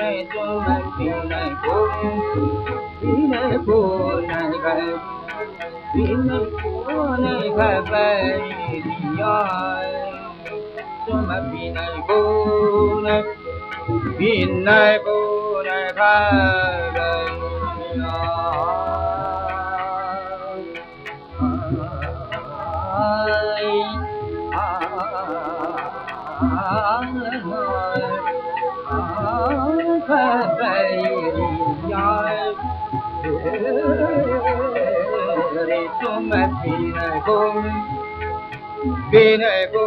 này cho này cô này cô vì này cô này vậy vì này cô này vậy vậy rồi cho mà vì này cô này vì này cô này vậy vậy آں نہ ہا آں کپائی یار اے تیرے تو میں بینے کو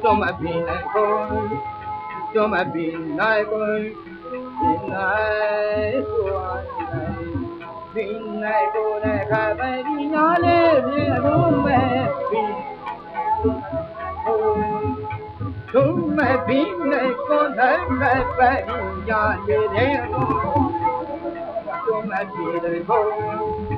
Toma binai boy, toma binai boy, binai boy, binai boy, kabai binale binome bin. Toma binai konai kabai binale binome, toma binai boy.